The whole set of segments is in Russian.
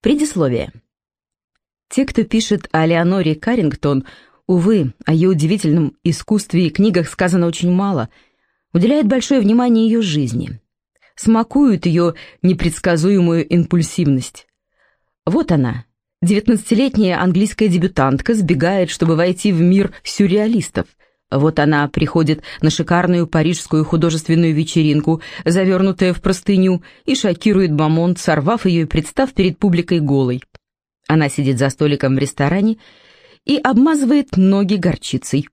Предисловие. Те, кто пишет о Леоноре Каррингтон, увы, о ее удивительном искусстве и книгах сказано очень мало, уделяют большое внимание ее жизни, смакуют ее непредсказуемую импульсивность. Вот она, девятнадцатилетняя английская дебютантка, сбегает, чтобы войти в мир сюрреалистов. Вот она приходит на шикарную парижскую художественную вечеринку, завернутая в простыню, и шокирует Бамонт, сорвав ее и представ перед публикой голой. Она сидит за столиком в ресторане и обмазывает ноги горчицей.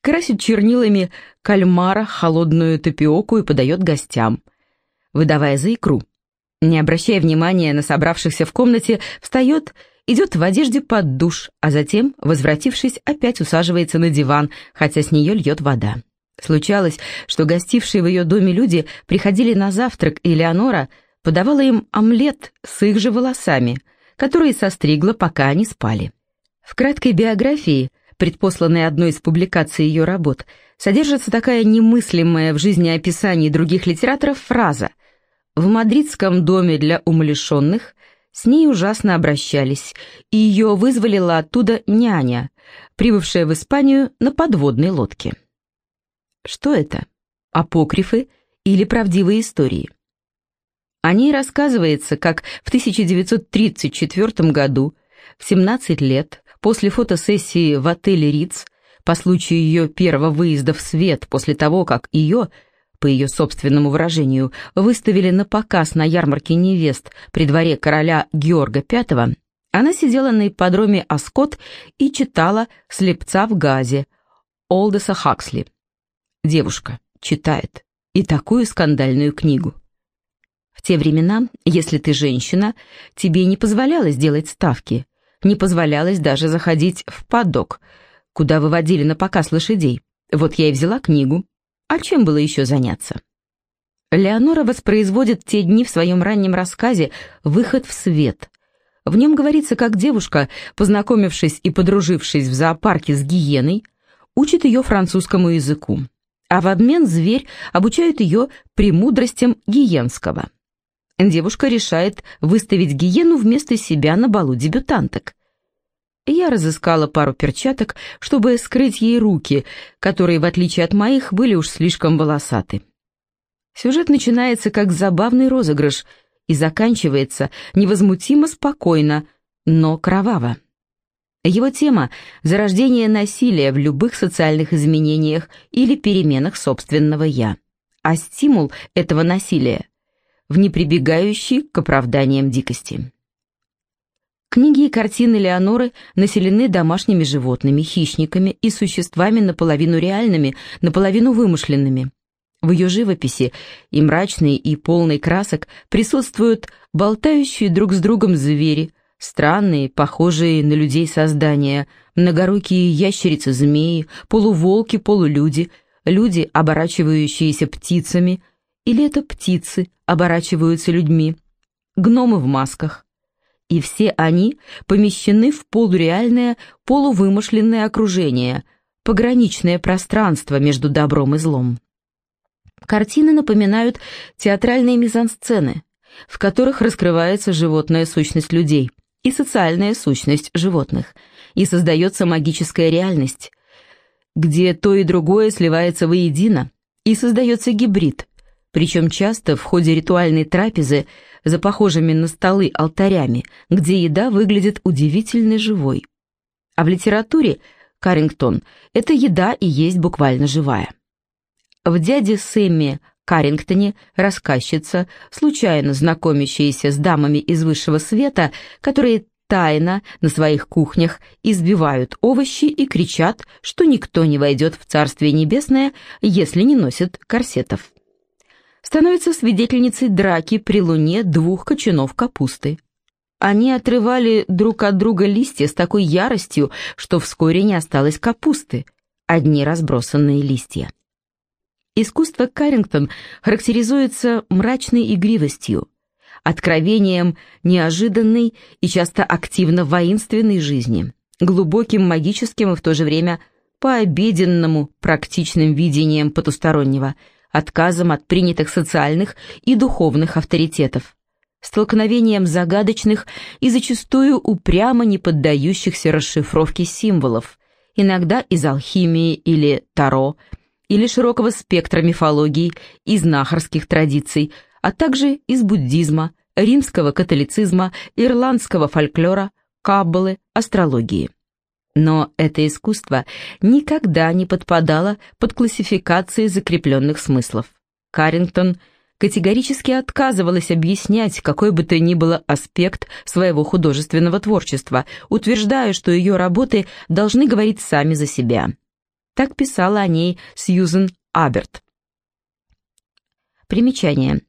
Красит чернилами кальмара холодную тапиоку и подает гостям, выдавая за икру. Не обращая внимания на собравшихся в комнате, встает, идет в одежде под душ, а затем, возвратившись, опять усаживается на диван, хотя с нее льет вода. Случалось, что гостившие в ее доме люди приходили на завтрак, и Леонора подавала им омлет с их же волосами, которые состригла, пока они спали. В краткой биографии, предпосланной одной из публикаций ее работ, содержится такая немыслимая в жизни описаний других литераторов фраза «В мадридском доме для умалишенных с ней ужасно обращались, и ее вызволила оттуда няня, прибывшая в Испанию на подводной лодке». Что это? Апокрифы или правдивые истории? О ней рассказывается, как в 1934 году, в 17 лет, после фотосессии в отеле «Риц», по случаю ее первого выезда в свет после того, как ее, по ее собственному выражению, выставили на показ на ярмарке невест при дворе короля Георга V, она сидела на ипподроме Аскот и читала «Слепца в газе» Олдеса Хаксли. Девушка читает и такую скандальную книгу. В те времена, если ты женщина, тебе не позволялось делать ставки, не позволялось даже заходить в падок, куда выводили на показ лошадей. Вот я и взяла книгу. А чем было еще заняться? Леонора воспроизводит те дни в своем раннем рассказе «Выход в свет». В нем говорится, как девушка, познакомившись и подружившись в зоопарке с гиеной, учит ее французскому языку, а в обмен зверь обучает ее премудростям гиенского. Девушка решает выставить гиену вместо себя на балу дебютанток. Я разыскала пару перчаток, чтобы скрыть ей руки, которые, в отличие от моих, были уж слишком волосаты. Сюжет начинается как забавный розыгрыш и заканчивается невозмутимо спокойно, но кроваво. Его тема – зарождение насилия в любых социальных изменениях или переменах собственного «я». А стимул этого насилия в неприбегающей к оправданиям дикости. Книги и картины Леоноры населены домашними животными, хищниками и существами наполовину реальными, наполовину вымышленными. В ее живописи и мрачной, и полной красок присутствуют болтающие друг с другом звери, странные, похожие на людей создания, многорукие ящерицы-змеи, полуволки-полулюди, люди, оборачивающиеся птицами, или это птицы оборачиваются людьми, гномы в масках. И все они помещены в полуреальное, полувымышленное окружение, пограничное пространство между добром и злом. Картины напоминают театральные мизансцены, в которых раскрывается животная сущность людей и социальная сущность животных, и создается магическая реальность, где то и другое сливается воедино, и создается гибрид, причем часто в ходе ритуальной трапезы за похожими на столы алтарями, где еда выглядит удивительно живой. А в литературе Карингтон – это еда и есть буквально живая. В «Дяде Сэмми» Карингтоне рассказчица, случайно знакомящаяся с дамами из высшего света, которые тайно на своих кухнях избивают овощи и кричат, что никто не войдет в Царствие Небесное, если не носит корсетов становится свидетельницей драки при луне двух кочанов капусты. Они отрывали друг от друга листья с такой яростью, что вскоре не осталось капусты, одни разбросанные листья. Искусство Каррингтон характеризуется мрачной игривостью, откровением неожиданной и часто активно воинственной жизни, глубоким магическим и в то же время пообеденному практичным видением потустороннего – отказом от принятых социальных и духовных авторитетов, столкновением загадочных и зачастую упрямо не поддающихся расшифровке символов, иногда из алхимии или таро, или широкого спектра мифологий и знахарских традиций, а также из буддизма, римского католицизма, ирландского фольклора, каббалы, астрологии. Но это искусство никогда не подпадало под классификации закрепленных смыслов. Каррингтон категорически отказывалась объяснять какой бы то ни было аспект своего художественного творчества, утверждая, что ее работы должны говорить сами за себя. Так писала о ней Сьюзен Аберт. Примечание.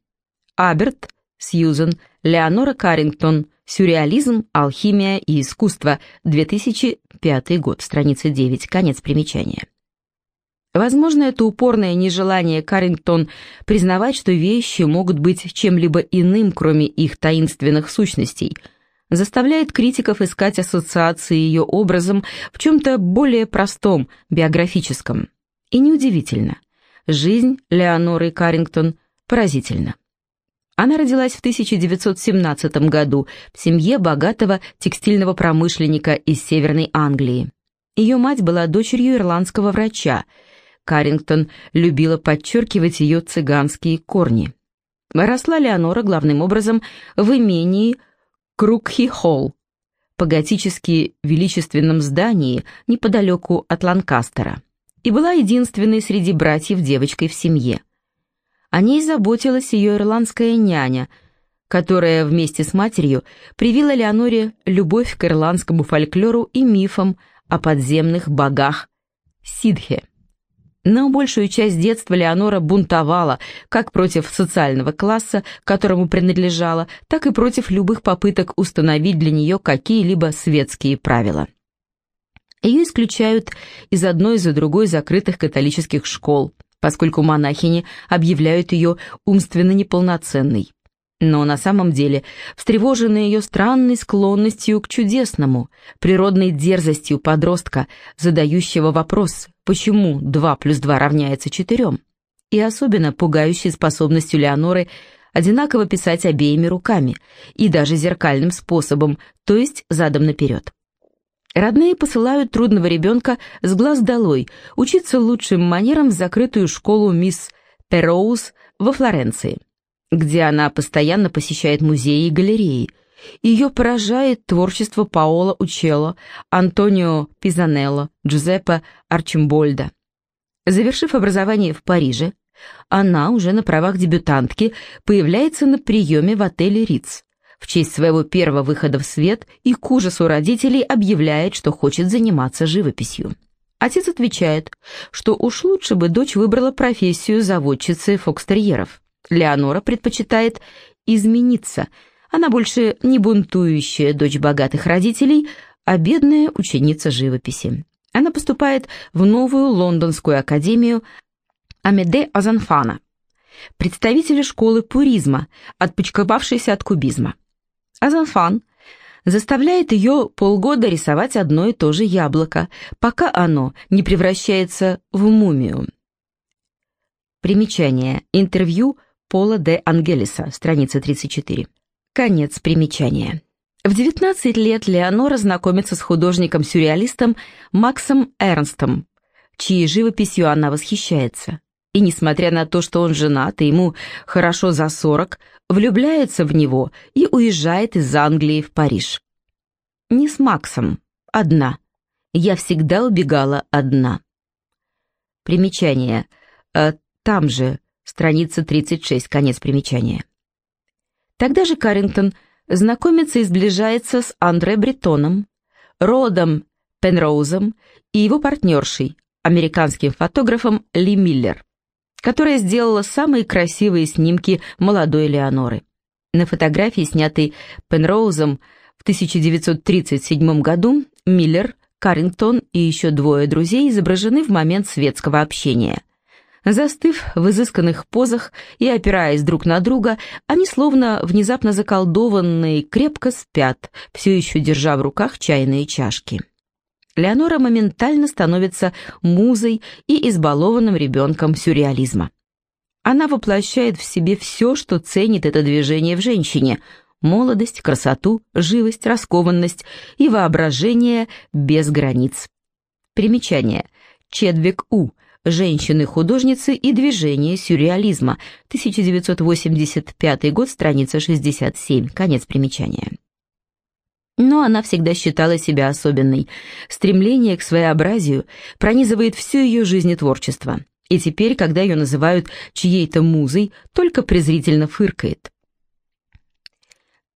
Аберт, Сьюзен, Леонора Каррингтон, Сюрреализм, алхимия и искусство, 2005 год, страница 9, конец примечания. Возможно, это упорное нежелание Каррингтон признавать, что вещи могут быть чем-либо иным, кроме их таинственных сущностей, заставляет критиков искать ассоциации ее образом в чем-то более простом, биографическом. И неудивительно. Жизнь Леоноры Каррингтон поразительна. Она родилась в 1917 году в семье богатого текстильного промышленника из Северной Англии. Ее мать была дочерью ирландского врача. Каррингтон любила подчеркивать ее цыганские корни. Росла Леонора главным образом в имении Крукхи-Холл, по готически величественном здании неподалеку от Ланкастера, и была единственной среди братьев девочкой в семье. О ней заботилась ее ирландская няня, которая вместе с матерью привила Леоноре любовь к ирландскому фольклору и мифам о подземных богах Сидхе. Но большую часть детства Леонора бунтовала как против социального класса, которому принадлежала, так и против любых попыток установить для нее какие-либо светские правила. Ее исключают из одной за другой закрытых католических школ – поскольку монахини объявляют ее умственно неполноценной. Но на самом деле, встревоженная ее странной склонностью к чудесному, природной дерзостью подростка, задающего вопрос, почему 2 плюс 2 равняется 4, и особенно пугающей способностью Леоноры одинаково писать обеими руками и даже зеркальным способом, то есть задом наперед. Родные посылают трудного ребенка с глаз долой учиться лучшим манерам в закрытую школу мисс Перроуз во Флоренции, где она постоянно посещает музеи и галереи. Ее поражает творчество Паоло Учелло, Антонио Пизанелло, Джузеппе Арчимбольда. Завершив образование в Париже, она уже на правах дебютантки появляется на приеме в отеле «Риц», в честь своего первого выхода в свет и к ужасу родителей объявляет, что хочет заниматься живописью. Отец отвечает, что уж лучше бы дочь выбрала профессию заводчицы фокстерьеров. Леонора предпочитает измениться. Она больше не бунтующая дочь богатых родителей, а бедная ученица живописи. Она поступает в новую лондонскую академию Амеде Азанфана, представителя школы пуризма, отпочковавшейся от кубизма. Азанфан заставляет ее полгода рисовать одно и то же яблоко, пока оно не превращается в мумию. Примечание. Интервью Пола де Ангелиса, страница 34. Конец примечания. В 19 лет Леонора знакомится с художником-сюрреалистом Максом Эрнстом, чьей живописью она восхищается и, несмотря на то, что он женат и ему хорошо за сорок, влюбляется в него и уезжает из Англии в Париж. Не с Максом, одна. Я всегда убегала одна. Примечание. Э, там же, страница 36, конец примечания. Тогда же Каррингтон знакомится и сближается с Андре Бретоном, Родом Пенроузом и его партнершей, американским фотографом Ли Миллер которая сделала самые красивые снимки молодой Леоноры. На фотографии, снятой Пенроузом в 1937 году, Миллер, Каррингтон и еще двое друзей изображены в момент светского общения. Застыв в изысканных позах и опираясь друг на друга, они словно внезапно заколдованные крепко спят, все еще держа в руках чайные чашки. Леонора моментально становится музой и избалованным ребенком сюрреализма. Она воплощает в себе все, что ценит это движение в женщине молодость, красоту, живость, раскованность и воображение без границ. Примечание. Чедвик У. Женщины-художницы и движение сюрреализма. 1985 год, страница 67. Конец примечания. Но она всегда считала себя особенной. Стремление к своеобразию пронизывает всю ее жизнь и творчество. И теперь, когда ее называют чьей-то музой, только презрительно фыркает.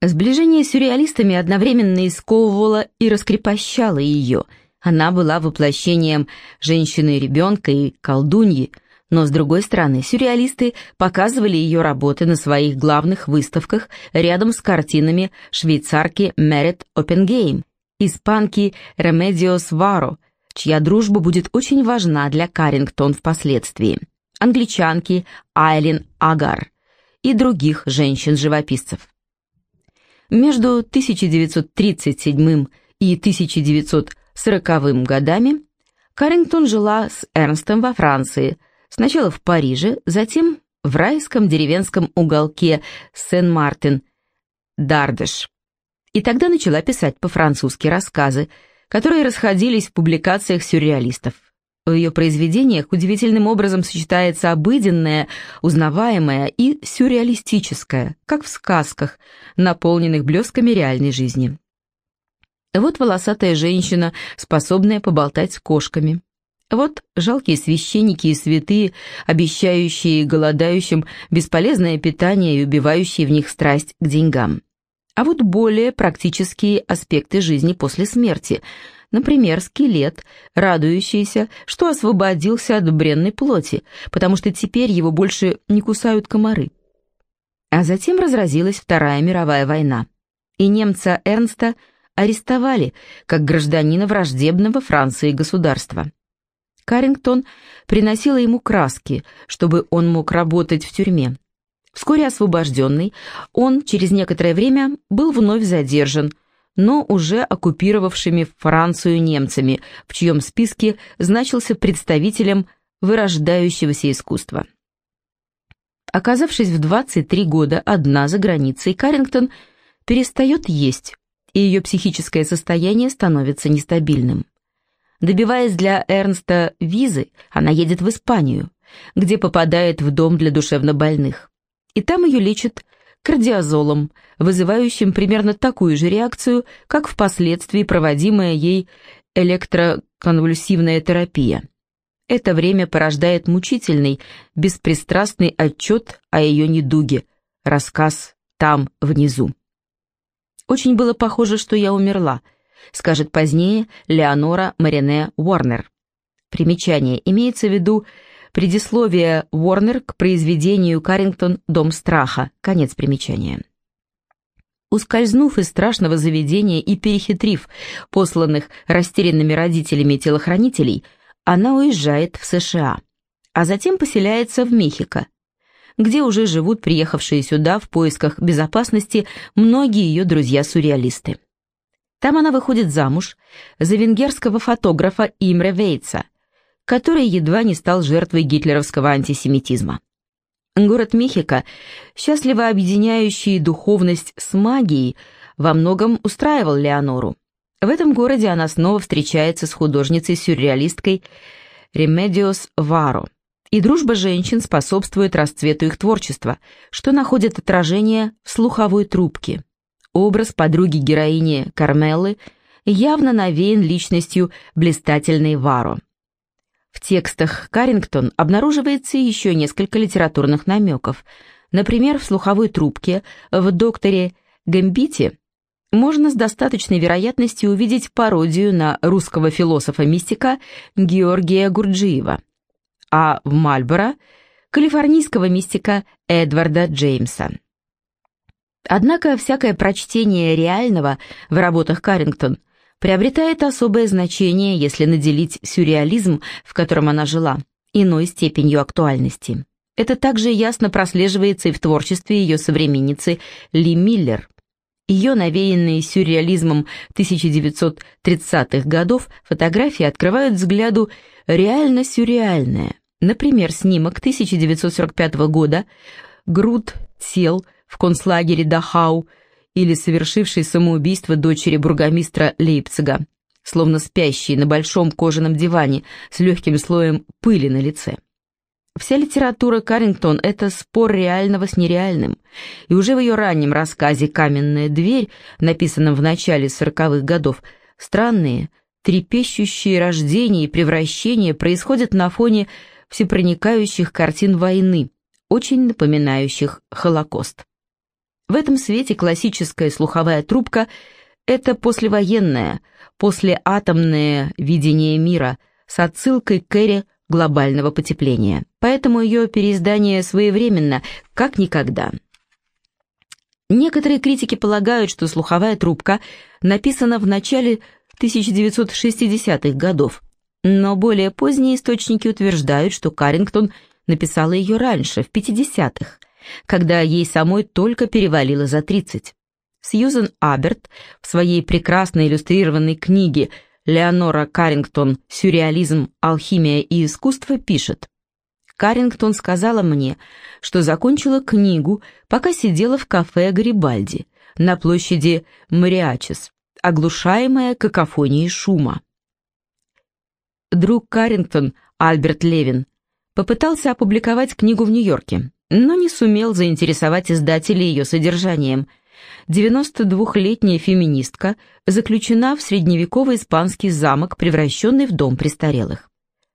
Сближение с сюрреалистами одновременно исковывало и раскрепощало ее. Она была воплощением женщины-ребенка и колдуньи, но, с другой стороны, сюрреалисты показывали ее работы на своих главных выставках рядом с картинами швейцарки Мерет Оппенгейм, испанки Ремедиос Варо, чья дружба будет очень важна для Карингтон впоследствии, англичанки Айлин Агар и других женщин-живописцев. Между 1937 и 1940 годами Каррингтон жила с Эрнстом во Франции, сначала в Париже, затем в райском деревенском уголке Сен-Мартин, Дардеш. И тогда начала писать по-французски рассказы, которые расходились в публикациях сюрреалистов. В ее произведениях удивительным образом сочетается обыденное, узнаваемое и сюрреалистическое, как в сказках, наполненных блесками реальной жизни. Вот волосатая женщина, способная поболтать с кошками. Вот жалкие священники и святые, обещающие голодающим бесполезное питание и убивающие в них страсть к деньгам. А вот более практические аспекты жизни после смерти – Например, скелет, радующийся, что освободился от бренной плоти, потому что теперь его больше не кусают комары. А затем разразилась Вторая мировая война, и немца Эрнста арестовали как гражданина враждебного Франции государства. Карингтон приносила ему краски, чтобы он мог работать в тюрьме. Вскоре освобожденный, он через некоторое время был вновь задержан – но уже оккупировавшими Францию немцами, в чьем списке значился представителем вырождающегося искусства. Оказавшись в 23 года одна за границей, Каррингтон перестает есть, и ее психическое состояние становится нестабильным. Добиваясь для Эрнста визы, она едет в Испанию, где попадает в дом для душевнобольных. И там ее лечат кардиозолом, вызывающим примерно такую же реакцию, как впоследствии проводимая ей электроконвульсивная терапия. Это время порождает мучительный, беспристрастный отчет о ее недуге, рассказ «там, внизу». «Очень было похоже, что я умерла», скажет позднее Леонора Марине Уорнер. Примечание имеется в виду Предисловие Уорнер к произведению Каррингтон «Дом страха». Конец примечания. Ускользнув из страшного заведения и перехитрив посланных растерянными родителями телохранителей, она уезжает в США, а затем поселяется в Мехико, где уже живут приехавшие сюда в поисках безопасности многие ее друзья-сюрреалисты. Там она выходит замуж за венгерского фотографа Имре Вейца – который едва не стал жертвой гитлеровского антисемитизма. Город Мехико, счастливо объединяющий духовность с магией, во многом устраивал Леонору. В этом городе она снова встречается с художницей-сюрреалисткой Ремедиос Варо, и дружба женщин способствует расцвету их творчества, что находит отражение в слуховой трубке. Образ подруги-героини Кармеллы явно навеян личностью блистательной Варо. В текстах Карингтон обнаруживается еще несколько литературных намеков. Например, в слуховой трубке в «Докторе Гэмбите» можно с достаточной вероятностью увидеть пародию на русского философа-мистика Георгия Гурджиева, а в «Мальборо» — калифорнийского мистика Эдварда Джеймса. Однако всякое прочтение реального в работах Карингтон приобретает особое значение, если наделить сюрреализм, в котором она жила, иной степенью актуальности. Это также ясно прослеживается и в творчестве ее современницы Ли Миллер. Ее навеянные сюрреализмом 1930-х годов фотографии открывают взгляду реально сюрреальное. Например, снимок 1945 года «Груд тел в концлагере Дахау» или совершившей самоубийство дочери бургомистра Лейпцига, словно спящей на большом кожаном диване с легким слоем пыли на лице. Вся литература Каррингтон — это спор реального с нереальным, и уже в ее раннем рассказе «Каменная дверь», написанном в начале сороковых годов, странные, трепещущие рождения и превращения происходят на фоне всепроникающих картин войны, очень напоминающих Холокост. В этом свете классическая слуховая трубка — это послевоенное, послеатомное видение мира с отсылкой к эре глобального потепления, поэтому ее переиздание своевременно, как никогда. Некоторые критики полагают, что слуховая трубка написана в начале 1960-х годов, но более поздние источники утверждают, что Каррингтон написала ее раньше, в 50-х, когда ей самой только перевалило за 30. Сьюзен Аберт в своей прекрасно иллюстрированной книге Леонора Каррингтон «Сюрреализм, алхимия и искусство» пишет. Каррингтон сказала мне, что закончила книгу, пока сидела в кафе Гарибальди на площади Мариачес, оглушаемая какофонией шума. Друг Каррингтон, Альберт Левин, попытался опубликовать книгу в Нью-Йорке, но не сумел заинтересовать издателей ее содержанием – 92-летняя феминистка заключена в средневековый испанский замок, превращенный в дом престарелых.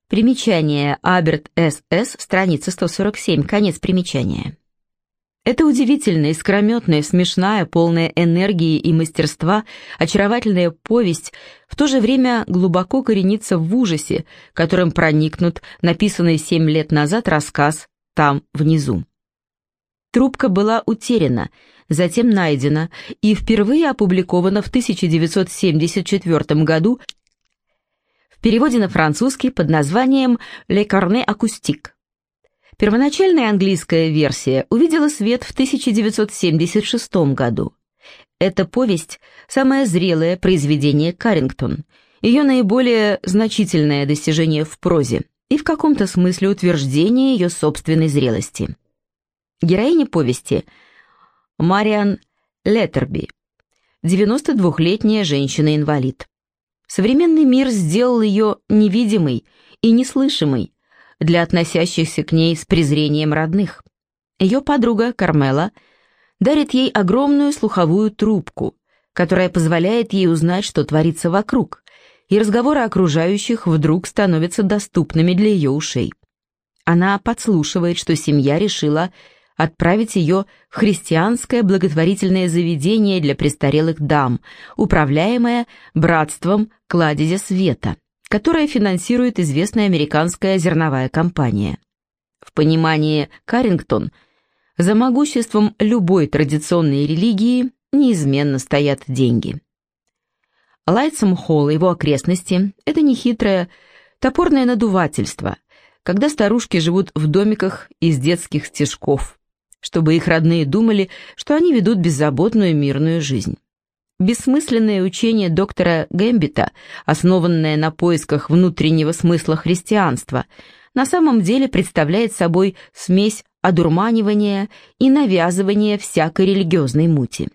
Примечание Аберт С.С., страница 147, конец примечания. Это удивительная, искрометная, смешная, полная энергии и мастерства, очаровательная повесть, в то же время глубоко коренится в ужасе, которым проникнут написанный семь лет назад рассказ «Там, внизу». Трубка была утеряна, затем найдена и впервые опубликована в 1974 году в переводе на французский под названием «Le Cornet Acoustique». Первоначальная английская версия увидела свет в 1976 году. Эта повесть – самое зрелое произведение Каррингтон, ее наиболее значительное достижение в прозе и в каком-то смысле утверждение ее собственной зрелости. Героиня повести – Мариан Леттерби, 92-летняя женщина-инвалид. Современный мир сделал ее невидимой и неслышимой для относящихся к ней с презрением родных. Ее подруга Кармела дарит ей огромную слуховую трубку, которая позволяет ей узнать, что творится вокруг, и разговоры окружающих вдруг становятся доступными для ее ушей. Она подслушивает, что семья решила – отправить ее в христианское благотворительное заведение для престарелых дам, управляемое Братством Кладезя Света, которое финансирует известная американская зерновая компания. В понимании Каррингтон, за могуществом любой традиционной религии неизменно стоят деньги. Лайтсом Холл и его окрестности – это нехитрое, топорное надувательство, когда старушки живут в домиках из детских стежков – чтобы их родные думали, что они ведут беззаботную мирную жизнь. Бессмысленное учение доктора Гэмбита, основанное на поисках внутреннего смысла христианства, на самом деле представляет собой смесь одурманивания и навязывания всякой религиозной мути.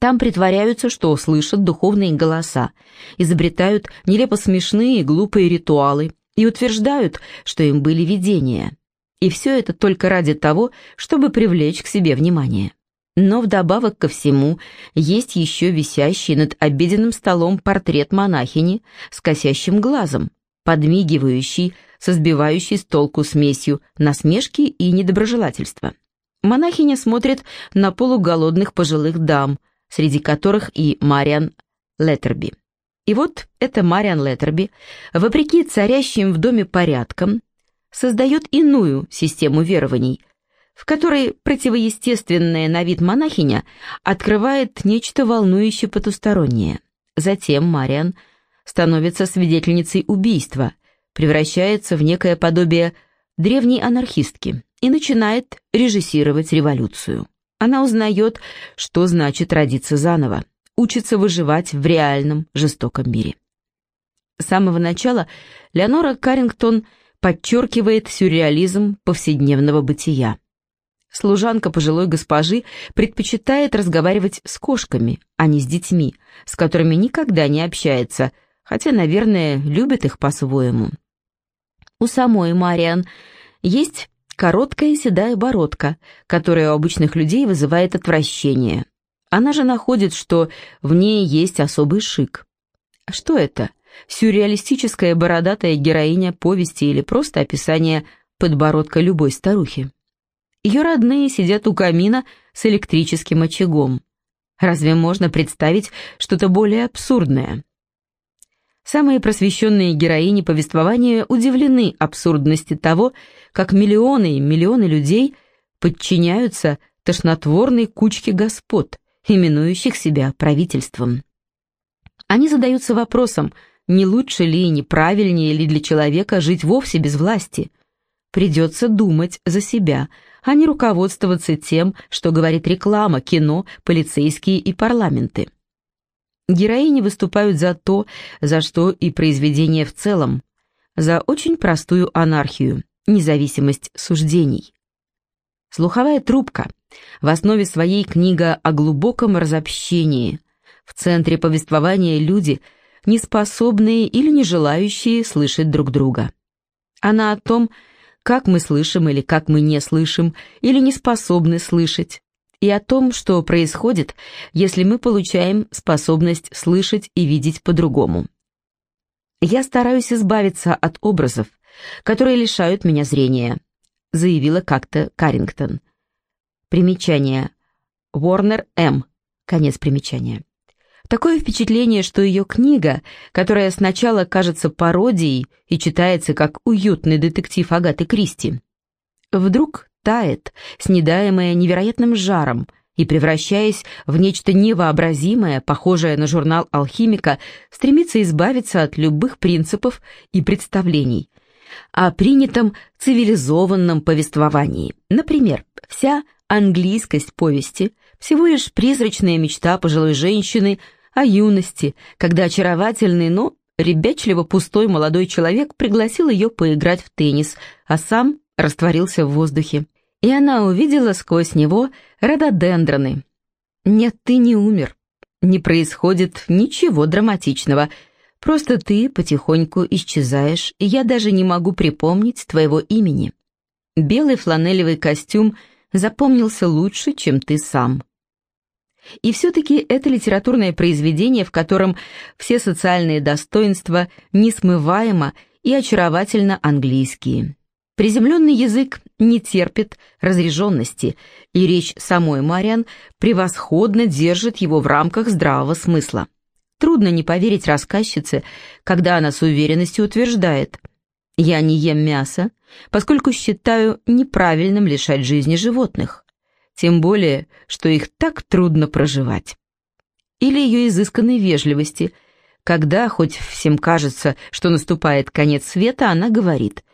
Там притворяются, что слышат духовные голоса, изобретают нелепо смешные и глупые ритуалы и утверждают, что им были видения. И все это только ради того, чтобы привлечь к себе внимание. Но вдобавок ко всему есть еще висящий над обеденным столом портрет монахини с косящим глазом, подмигивающий, со сбивающей с толку смесью насмешки и недоброжелательства. Монахиня смотрит на полуголодных пожилых дам, среди которых и Мариан Леттерби. И вот эта Мариан Леттерби, вопреки царящим в доме порядкам, создает иную систему верований, в которой противоестественная на вид монахиня открывает нечто волнующее потустороннее. Затем Мариан становится свидетельницей убийства, превращается в некое подобие древней анархистки и начинает режиссировать революцию. Она узнает, что значит родиться заново, учится выживать в реальном жестоком мире. С самого начала Леонора Каррингтон – подчеркивает сюрреализм повседневного бытия. служанка пожилой госпожи предпочитает разговаривать с кошками, а не с детьми, с которыми никогда не общается, хотя, наверное, любит их по-своему. У самой Мариан есть короткая седая бородка, которая у обычных людей вызывает отвращение. Она же находит, что в ней есть особый шик. Что это? Сюрреалистическая бородатая героиня повести или просто описание подбородка любой старухи? Ее родные сидят у камина с электрическим очагом. Разве можно представить что-то более абсурдное? Самые просвещенные героини повествования удивлены абсурдности того, как миллионы и миллионы людей подчиняются тошнотворной кучке господ, именующих себя правительством. Они задаются вопросом, не лучше ли и неправильнее ли для человека жить вовсе без власти. Придется думать за себя, а не руководствоваться тем, что говорит реклама, кино, полицейские и парламенты. Героини выступают за то, за что и произведение в целом, за очень простую анархию, независимость суждений. Слуховая трубка. В основе своей книга о глубоком разобщении. В центре повествования люди, неспособные или не желающие слышать друг друга. Она о том, как мы слышим или как мы не слышим, или не способны слышать, и о том, что происходит, если мы получаем способность слышать и видеть по-другому. «Я стараюсь избавиться от образов, которые лишают меня зрения», заявила как-то Карингтон. Примечание. Warner М. Конец примечания. Такое впечатление, что ее книга, которая сначала кажется пародией и читается как уютный детектив Агаты Кристи, вдруг тает, снедаемая невероятным жаром, и, превращаясь в нечто невообразимое, похожее на журнал алхимика, стремится избавиться от любых принципов и представлений о принятом цивилизованном повествовании. Например, вся английскость повести – всего лишь призрачная мечта пожилой женщины – о юности, когда очаровательный, но ребячливо пустой молодой человек пригласил ее поиграть в теннис, а сам растворился в воздухе. И она увидела сквозь него рододендроны. «Нет, ты не умер. Не происходит ничего драматичного. Просто ты потихоньку исчезаешь, и я даже не могу припомнить твоего имени. Белый фланелевый костюм запомнился лучше, чем ты сам. И все-таки это литературное произведение, в котором все социальные достоинства несмываемо и очаровательно английские. Приземленный язык не терпит разреженности, и речь самой Мариан превосходно держит его в рамках здравого смысла. Трудно не поверить рассказчице, когда она с уверенностью утверждает «Я не ем мясо, поскольку считаю неправильным лишать жизни животных тем более, что их так трудно проживать. Или ее изысканной вежливости, когда, хоть всем кажется, что наступает конец света, она говорит,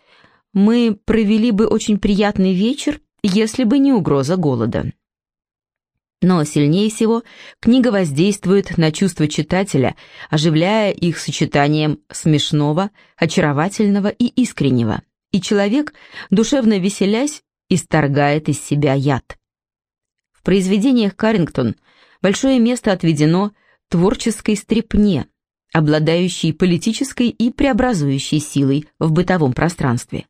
«Мы провели бы очень приятный вечер, если бы не угроза голода». Но сильнее всего книга воздействует на чувства читателя, оживляя их сочетанием смешного, очаровательного и искреннего. И человек, душевно веселясь, исторгает из себя яд произведениях Каррингтон большое место отведено творческой стрепне, обладающей политической и преобразующей силой в бытовом пространстве.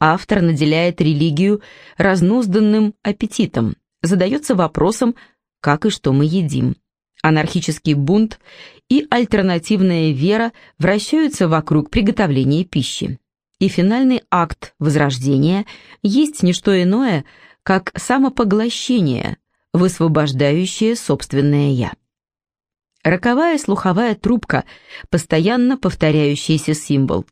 Автор наделяет религию разнузданным аппетитом, задается вопросом, как и что мы едим. Анархический бунт и альтернативная вера вращаются вокруг приготовления пищи. И финальный акт возрождения есть не что иное, как самопоглощение, высвобождающее собственное «я». Роковая слуховая трубка, постоянно повторяющийся символ.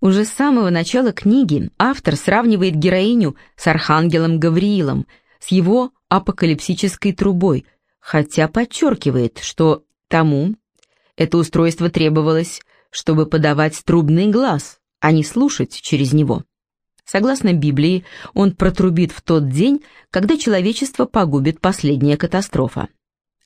Уже с самого начала книги автор сравнивает героиню с архангелом Гавриилом, с его апокалипсической трубой, хотя подчеркивает, что тому это устройство требовалось, чтобы подавать трубный глаз, а не слушать через него. Согласно Библии, он протрубит в тот день, когда человечество погубит последняя катастрофа.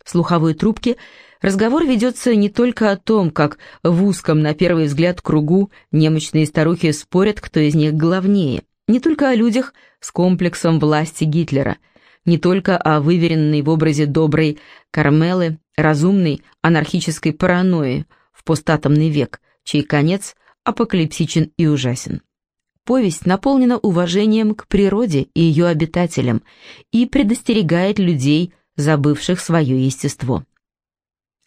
В слуховой трубке разговор ведется не только о том, как в узком, на первый взгляд, кругу немощные старухи спорят, кто из них главнее, не только о людях с комплексом власти Гитлера, не только о выверенной в образе доброй Кармелы, разумной анархической паранойи в постатомный век, чей конец апокалипсичен и ужасен. Повесть наполнена уважением к природе и ее обитателям и предостерегает людей, забывших свое естество.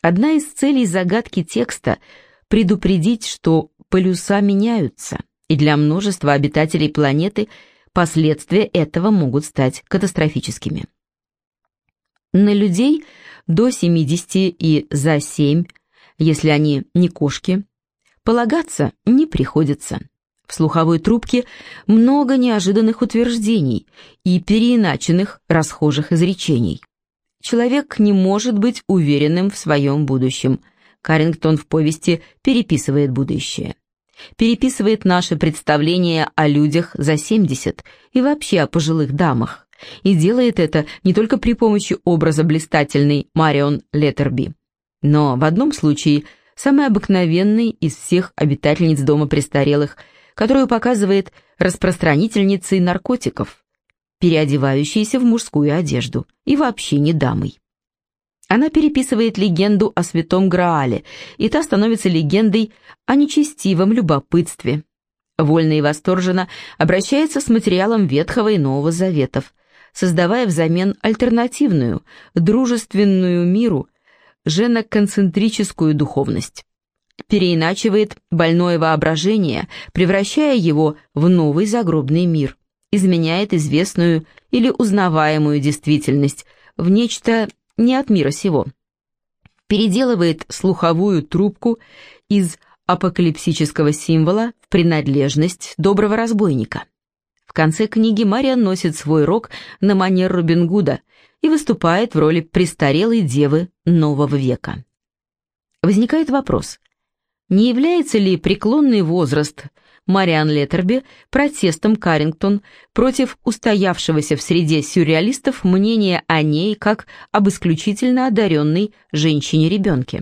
Одна из целей загадки текста – предупредить, что полюса меняются, и для множества обитателей планеты последствия этого могут стать катастрофическими. На людей до 70 и за 7, если они не кошки, полагаться не приходится. В слуховой трубке много неожиданных утверждений и переиначенных расхожих изречений. Человек не может быть уверенным в своем будущем. Карингтон в повести переписывает будущее. Переписывает наше представление о людях за 70 и вообще о пожилых дамах. И делает это не только при помощи образа блистательной Марион Леттерби, но в одном случае самой обыкновенной из всех обитательниц дома престарелых, которую показывает распространительницей наркотиков, переодевающейся в мужскую одежду, и вообще не дамой. Она переписывает легенду о святом Граале, и та становится легендой о нечестивом любопытстве. Вольно и восторженно обращается с материалом Ветхого и Нового Заветов, создавая взамен альтернативную, дружественную миру, женоконцентрическую духовность. Переиначивает больное воображение, превращая его в новый загробный мир изменяет известную или узнаваемую действительность в нечто не от мира сего. Переделывает слуховую трубку из апокалипсического символа в принадлежность доброго разбойника. В конце книги Мария носит свой рог на манер Робин Гуда и выступает в роли престарелой девы нового века. Возникает вопрос, не является ли преклонный возраст – Мариан Леттерби протестом Каррингтон против устоявшегося в среде сюрреалистов мнения о ней как об исключительно одаренной женщине-ребенке.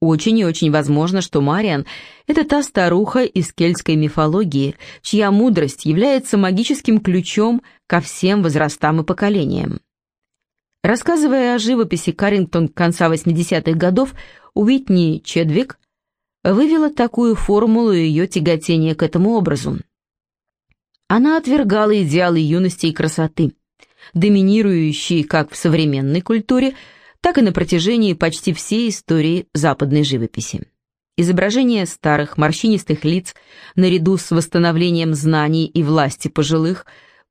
Очень и очень возможно, что Мариан – это та старуха из кельтской мифологии, чья мудрость является магическим ключом ко всем возрастам и поколениям. Рассказывая о живописи Каррингтон конца 80-х годов, Уитни Чедвик вывела такую формулу ее тяготения к этому образу. Она отвергала идеалы юности и красоты, доминирующие как в современной культуре, так и на протяжении почти всей истории западной живописи. Изображение старых морщинистых лиц наряду с восстановлением знаний и власти пожилых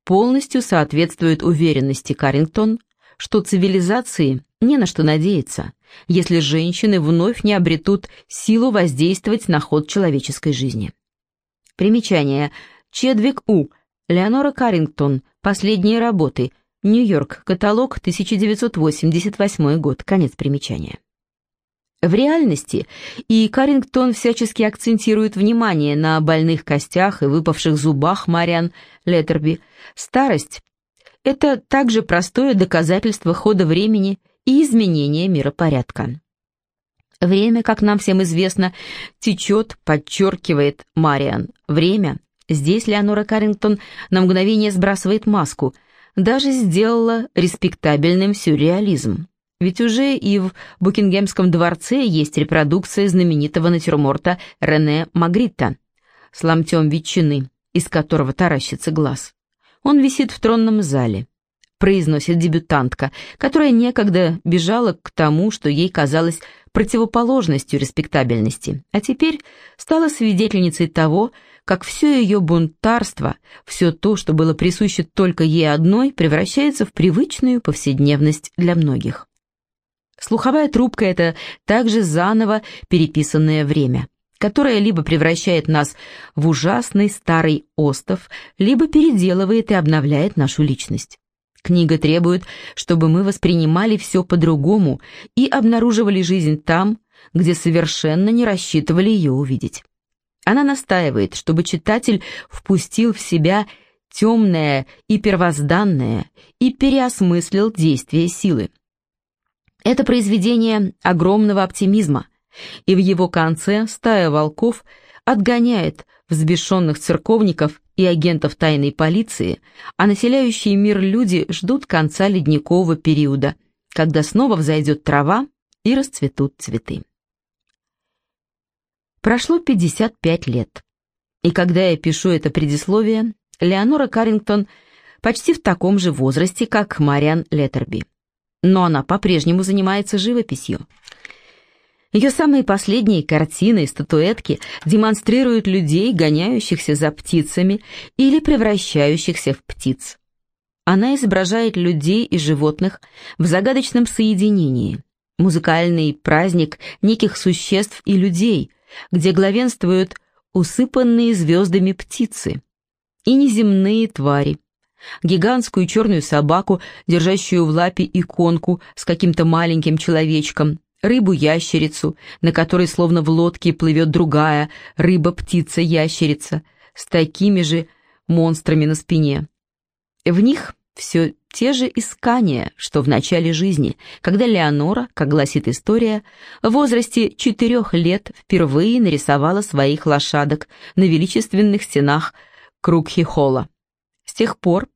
полностью соответствует уверенности Каррингтон, что цивилизации не на что надеяться, если женщины вновь не обретут силу воздействовать на ход человеческой жизни. Примечание. Чедвик У. Леонора Каррингтон. Последние работы. Нью-Йорк. Каталог. 1988 год. Конец примечания. В реальности и Каррингтон всячески акцентирует внимание на больных костях и выпавших зубах Мариан Леттерби. Старость – это также простое доказательство хода времени – и изменения миропорядка. Время, как нам всем известно, течет, подчеркивает Мариан. Время. Здесь Леонора Каррингтон на мгновение сбрасывает маску, даже сделала респектабельным сюрреализм. Ведь уже и в Букингемском дворце есть репродукция знаменитого натюрморта Рене Магрита с ломтем ветчины, из которого таращится глаз. Он висит в тронном зале произносит дебютантка, которая некогда бежала к тому, что ей казалось противоположностью респектабельности, а теперь стала свидетельницей того, как все ее бунтарство, все то, что было присуще только ей одной, превращается в привычную повседневность для многих. Слуховая трубка — это также заново переписанное время, которое либо превращает нас в ужасный старый остов, либо переделывает и обновляет нашу личность. Книга требует, чтобы мы воспринимали все по-другому и обнаруживали жизнь там, где совершенно не рассчитывали ее увидеть. Она настаивает, чтобы читатель впустил в себя темное и первозданное и переосмыслил действие силы. Это произведение огромного оптимизма, и в его конце стая волков отгоняет взбешенных церковников и агентов тайной полиции, а населяющие мир люди ждут конца ледникового периода, когда снова взойдет трава и расцветут цветы. Прошло 55 лет, и когда я пишу это предисловие, Леонора Каррингтон почти в таком же возрасте, как Мариан Леттерби. Но она по-прежнему занимается живописью. Ее самые последние картины и статуэтки демонстрируют людей, гоняющихся за птицами или превращающихся в птиц. Она изображает людей и животных в загадочном соединении, музыкальный праздник неких существ и людей, где главенствуют усыпанные звездами птицы и неземные твари, гигантскую черную собаку, держащую в лапе иконку с каким-то маленьким человечком, рыбу-ящерицу, на которой словно в лодке плывет другая рыба-птица-ящерица с такими же монстрами на спине. В них все те же искания, что в начале жизни, когда Леонора, как гласит история, в возрасте четырех лет впервые нарисовала своих лошадок на величественных стенах Крукхи-холла. С тех пор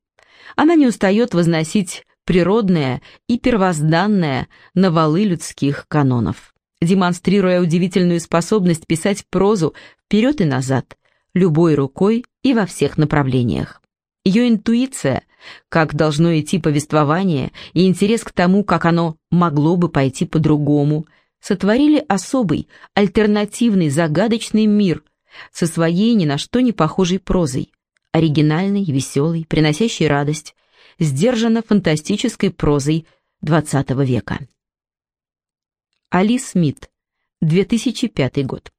она не устает возносить природное и первозданное на валы людских канонов, демонстрируя удивительную способность писать прозу вперед и назад, любой рукой и во всех направлениях. Ее интуиция, как должно идти повествование, и интерес к тому, как оно могло бы пойти по-другому, сотворили особый, альтернативный, загадочный мир со своей ни на что не похожей прозой, оригинальной, веселой, приносящей радость, сдержанно фантастической прозой XX века. Али Смит, 2005 год.